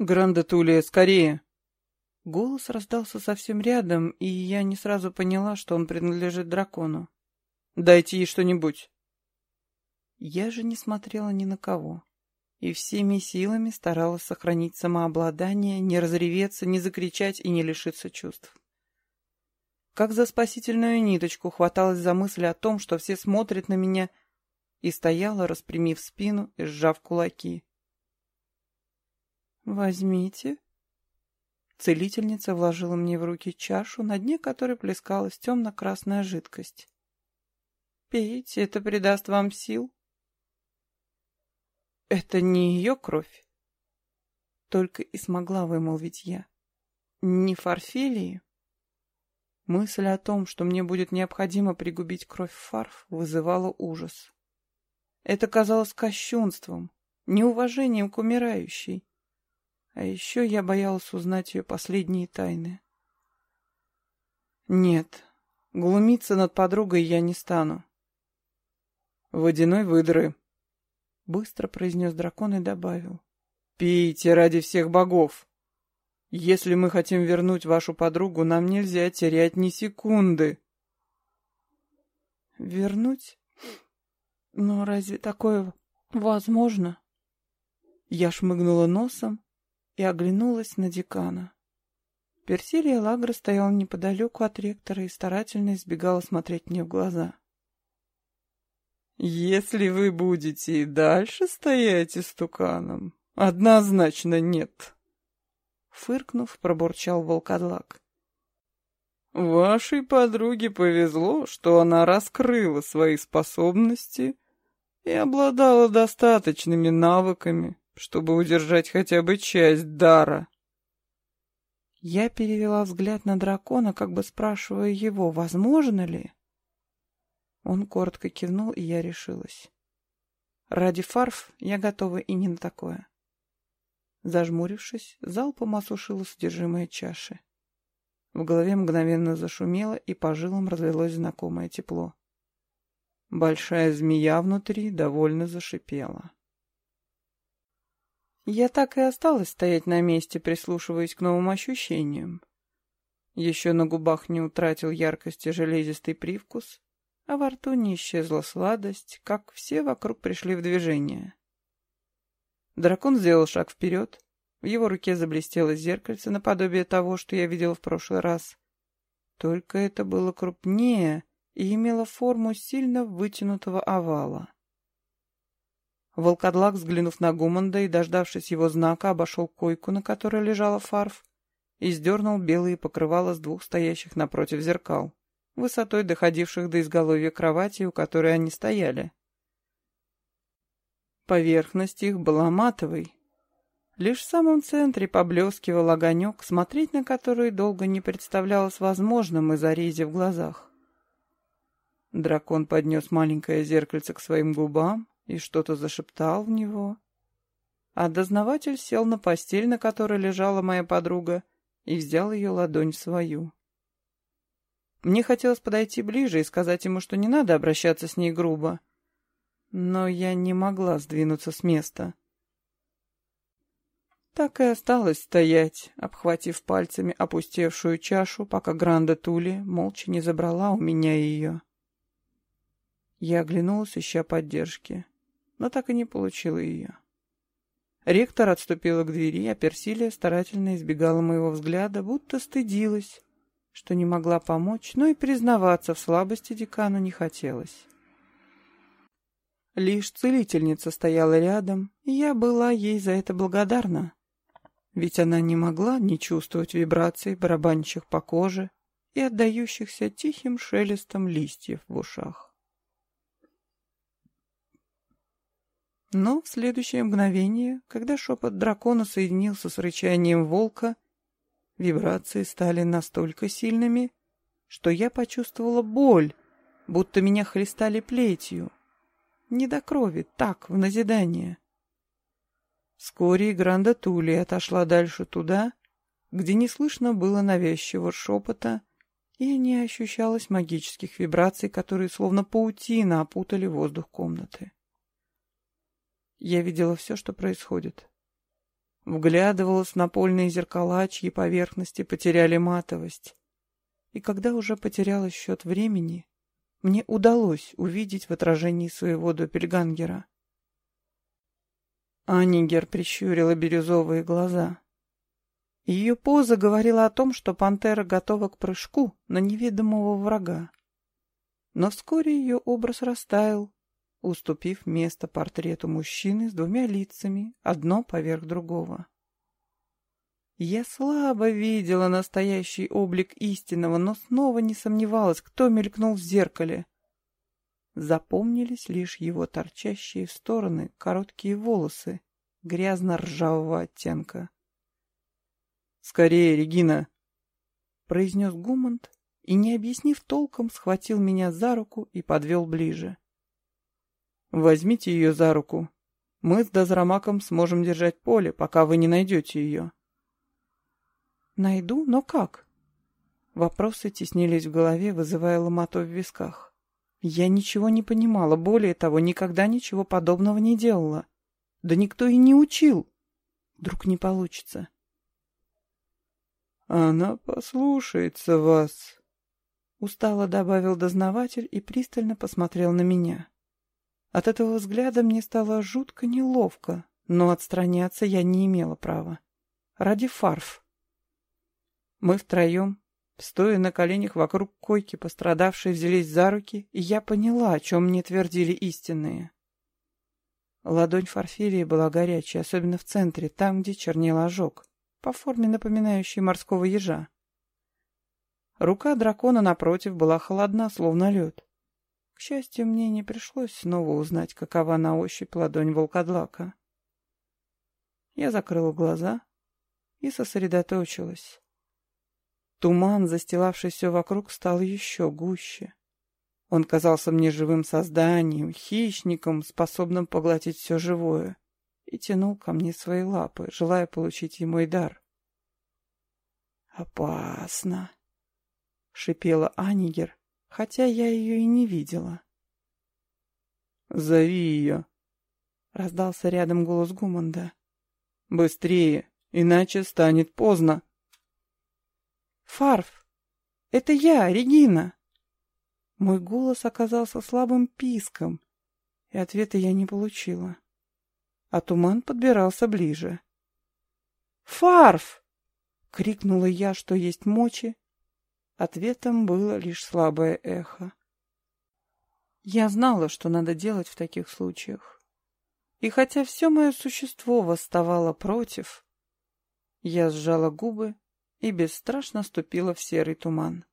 Гранда Тулия, скорее!» Голос раздался совсем рядом, и я не сразу поняла, что он принадлежит дракону. «Дайте ей что-нибудь!» Я же не смотрела ни на кого и всеми силами старалась сохранить самообладание, не разреветься, не закричать и не лишиться чувств. Как за спасительную ниточку хваталась за мысль о том, что все смотрят на меня, и стояла, распрямив спину и сжав кулаки. «Возьмите». Целительница вложила мне в руки чашу, на дне которой плескалась темно-красная жидкость. «Пейте, это придаст вам сил». «Это не ее кровь?» Только и смогла вымолвить я. «Не Фарфелии?» Мысль о том, что мне будет необходимо пригубить кровь Фарф, вызывала ужас. Это казалось кощунством, неуважением к умирающей. А еще я боялась узнать ее последние тайны. Нет, глумиться над подругой я не стану. «Водяной выдры», — быстро произнес дракон и добавил. «Пейте ради всех богов! Если мы хотим вернуть вашу подругу, нам нельзя терять ни секунды!» «Вернуть? Но разве такое возможно?» Я шмыгнула носом и оглянулась на декана. Персилия Лагра стояла неподалеку от ректора и старательно избегала смотреть мне в глаза. «Если вы будете и дальше стоять истуканом, однозначно нет!» Фыркнув, пробурчал волкодлак. «Вашей подруге повезло, что она раскрыла свои способности и обладала достаточными навыками, чтобы удержать хотя бы часть дара. Я перевела взгляд на дракона, как бы спрашивая его, возможно ли? Он коротко кивнул, и я решилась. Ради фарф я готова и не на такое. Зажмурившись, залпом осушила содержимое чаши. В голове мгновенно зашумело, и по жилам разлилось знакомое тепло. Большая змея внутри довольно зашипела. Я так и осталась стоять на месте, прислушиваясь к новым ощущениям. Еще на губах не утратил яркости железистый привкус, а во рту не исчезла сладость, как все вокруг пришли в движение. Дракон сделал шаг вперед, в его руке заблестело зеркальце наподобие того, что я видел в прошлый раз. Только это было крупнее и имело форму сильно вытянутого овала. Волкодлак, взглянув на Гуманда и дождавшись его знака, обошел койку, на которой лежала фарф, и сдернул белые покрывала с двух стоящих напротив зеркал, высотой доходивших до изголовья кровати, у которой они стояли. Поверхность их была матовой. Лишь в самом центре поблескивал огонек, смотреть на который долго не представлялось возможным из-за рези в глазах. Дракон поднес маленькое зеркальце к своим губам, и что-то зашептал в него. А дознаватель сел на постель, на которой лежала моя подруга, и взял ее ладонь в свою. Мне хотелось подойти ближе и сказать ему, что не надо обращаться с ней грубо. Но я не могла сдвинуться с места. Так и осталось стоять, обхватив пальцами опустевшую чашу, пока Гранда Тули молча не забрала у меня ее. Я оглянулась, ища поддержки но так и не получила ее. Ректор отступила к двери, а Персилия старательно избегала моего взгляда, будто стыдилась, что не могла помочь, но и признаваться в слабости декану не хотелось. Лишь целительница стояла рядом, и я была ей за это благодарна. Ведь она не могла не чувствовать вибраций, барабанящих по коже и отдающихся тихим шелестом листьев в ушах. Но в следующее мгновение, когда шепот дракона соединился с рычанием волка, вибрации стали настолько сильными, что я почувствовала боль, будто меня хлестали плетью. Не до крови, так, в назидание. Вскоре Гранда Тули отошла дальше туда, где не слышно было навязчивого шепота, и не ощущалось магических вибраций, которые словно паутина опутали воздух комнаты. Я видела все, что происходит. Вглядывалась в напольные зеркала, чьи поверхности потеряли матовость. И когда уже потеряла счет времени, мне удалось увидеть в отражении своего доппельгангера. Анигер прищурила бирюзовые глаза. Ее поза говорила о том, что пантера готова к прыжку на неведомого врага. Но вскоре ее образ растаял, уступив место портрету мужчины с двумя лицами, одно поверх другого. Я слабо видела настоящий облик истинного, но снова не сомневалась, кто мелькнул в зеркале. Запомнились лишь его торчащие в стороны короткие волосы грязно-ржавого оттенка. «Скорее, Регина!» — произнес Гумант и, не объяснив толком, схватил меня за руку и подвел ближе. «Возьмите ее за руку. Мы с Дозрамаком сможем держать поле, пока вы не найдете ее». Найду, но как? Вопросы теснились в голове, вызывая ломоту в висках. Я ничего не понимала, более того, никогда ничего подобного не делала. Да никто и не учил. Вдруг не получится. «Она послушается вас», — устало добавил дознаватель и пристально посмотрел на меня. От этого взгляда мне стало жутко неловко, но отстраняться я не имела права. Ради фарф. Мы втроем, стоя на коленях вокруг койки, пострадавшие взялись за руки, и я поняла, о чем мне твердили истинные. Ладонь Форфирии была горячей, особенно в центре, там, где чернел ожог, по форме напоминающей морского ежа. Рука дракона, напротив, была холодна, словно лед. К счастью, мне не пришлось снова узнать, какова на ощупь ладонь волкодлака. Я закрыла глаза и сосредоточилась. Туман, застилавший все вокруг, стал еще гуще. Он казался мне живым созданием, хищником, способным поглотить все живое, и тянул ко мне свои лапы, желая получить и мой дар. «Опасно!» — шипела Анигер, хотя я ее и не видела. «Зови ее!» — раздался рядом голос Гуманда. «Быстрее, иначе станет поздно!» «Фарф! Это я, Регина!» Мой голос оказался слабым писком, и ответа я не получила. А туман подбирался ближе. «Фарф!» — крикнула я, что есть мочи. Ответом было лишь слабое эхо. Я знала, что надо делать в таких случаях. И хотя все мое существо восставало против, я сжала губы и бесстрашно ступила в серый туман.